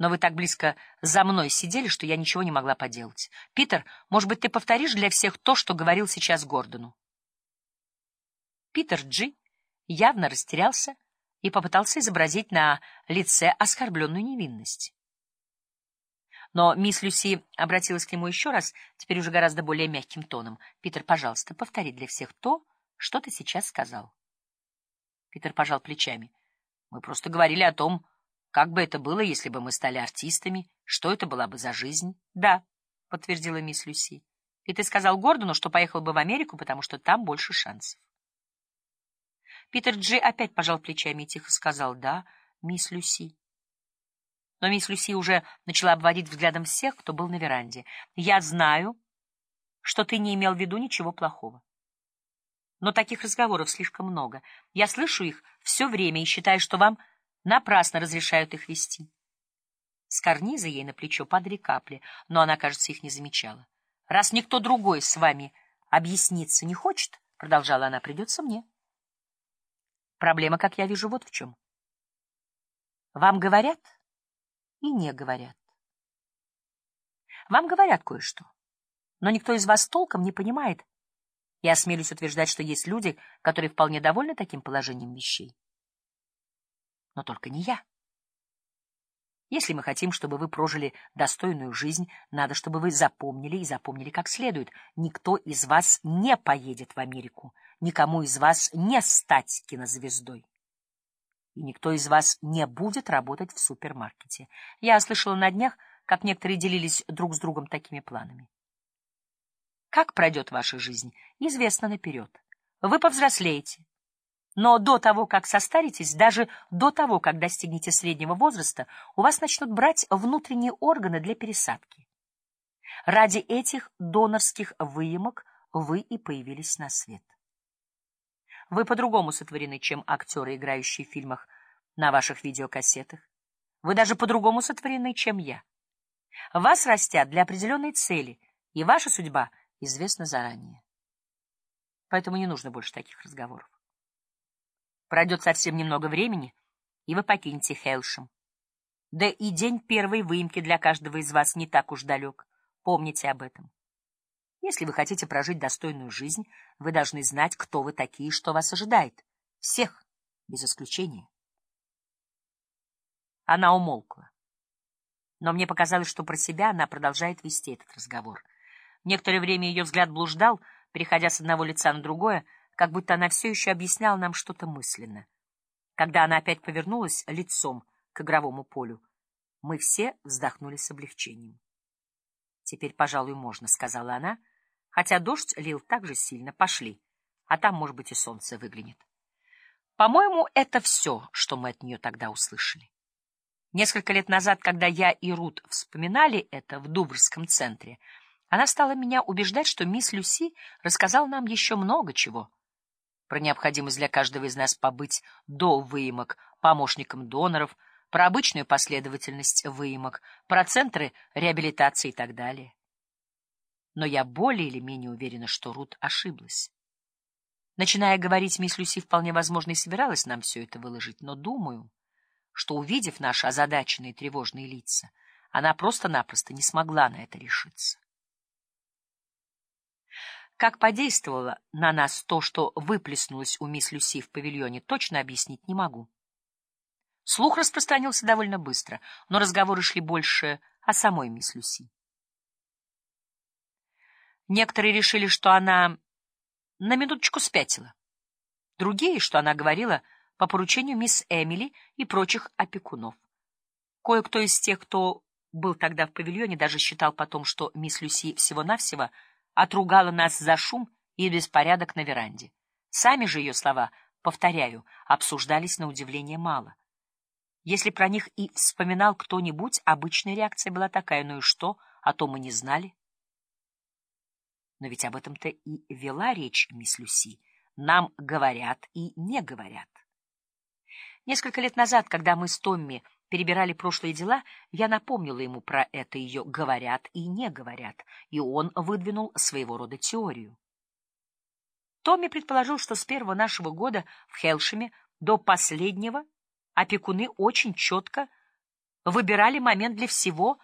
Но вы так близко за мной сидели, что я ничего не могла поделать. Питер, может быть, ты повторишь для всех то, что говорил сейчас Гордону? Питер Джи явно растерялся и попытался изобразить на лице оскорбленную невинность. Но мисс Люси обратилась к нему еще раз, теперь уже гораздо более мягким тоном. «Питер, пожалуйста, повтори для всех то, что ты сейчас сказал». Питер пожал плечами. «Мы просто говорили о том, как бы это было, если бы мы стали артистами, что это была бы за жизнь». «Да», — подтвердила мисс Люси. «И ты сказал Гордону, что поехал бы в Америку, потому что там больше шансов». Питер Джи опять пожал плечами и тихо сказал «Да, мисс Люси». Но мисс Люси уже начала обводить взглядом всех, кто был на веранде. «Я знаю, что ты не имел в виду ничего плохого. Но таких разговоров слишком много. Я слышу их все время и считаю, что вам напрасно разрешают их вести». С карниза ей на плечо падали капли, но она, кажется, их не замечала. «Раз никто другой с вами объясниться не хочет, — продолжала она, — придется мне». Проблема, как я вижу, вот в чем. Вам говорят и не говорят. Вам говорят кое-что, но никто из вас толком не понимает. Я осмелюсь утверждать, что есть люди, которые вполне довольны таким положением вещей. Но только не я. Если мы хотим, чтобы вы прожили достойную жизнь, надо, чтобы вы запомнили и запомнили как следует. Никто из вас не поедет в Америку, никому из вас не стать кинозвездой. И никто из вас не будет работать в супермаркете. Я слышала на днях, как некоторые делились друг с другом такими планами. Как пройдет ваша жизнь, известно наперед. Вы повзрослеете, но до того, как состаритесь, даже до того, как достигнете среднего возраста, у вас начнут брать внутренние органы для пересадки. Ради этих донорских выемок вы и появились на свет. Вы по-другому сотворены, чем актеры, играющие в фильмах на ваших видеокассетах. Вы даже по-другому сотворены, чем я. Вас растят для определенной цели, и ваша судьба известна заранее. Поэтому не нужно больше таких разговоров. Пройдет совсем немного времени, и вы покинете Хелшем. Да и день первой выемки для каждого из вас не так уж далек. Помните об этом. Если вы хотите прожить достойную жизнь, вы должны знать, кто вы такие и что вас ожидает. Всех, без исключения. Она умолкла. Но мне показалось, что про себя она продолжает вести этот разговор. Некоторое время ее взгляд блуждал, переходя с одного лица на другое, как будто она все еще объясняла нам что-то мысленно. Когда она опять повернулась лицом к игровому полю, мы все вздохнули с облегчением. «Теперь, пожалуй, можно», — сказала она, хотя дождь лил так же сильно. «Пошли, а там, может быть, и солнце выглянет». По-моему, это все, что мы от нее тогда услышали. Несколько лет назад, когда я и Рут вспоминали это в Дубрском центре, она стала меня убеждать, что мисс Люси рассказала нам еще много чего — про необходимость для каждого из нас побыть до выемок помощником доноров, про обычную последовательность выемок, про центры реабилитации и так далее. Но я более или менее уверена, что Рут ошиблась. Начиная говорить, мисс Люси вполне возможно и собиралась нам все это выложить, но думаю, что, увидев наши озадаченные тревожные лица, она просто-напросто не смогла на это решиться. Как подействовало на нас то, что выплеснулось у мисс Люси в павильоне, точно объяснить не могу. Слух распространился довольно быстро, но разговоры шли больше о самой мисс Люси. Некоторые решили, что она на минуточку спятила. Другие, что она говорила по поручению мисс Эмили и прочих опекунов. Кое-кто из тех, кто был тогда в павильоне, даже считал потом, что мисс Люси всего-навсего — отругала нас за шум и беспорядок на веранде. Сами же ее слова, повторяю, обсуждались на удивление мало. Если про них и вспоминал кто-нибудь, обычная реакция была такая, ну и что, а то мы не знали. Но ведь об этом-то и вела речь мисс Люси. Нам говорят и не говорят. Несколько лет назад, когда мы с Томми перебирали прошлые дела, я напомнила ему про это ее «говорят» и «не говорят», и он выдвинул своего рода теорию. Томми предположил, что с первого нашего года в Хелшеме до последнего опекуны очень четко выбирали момент для всего,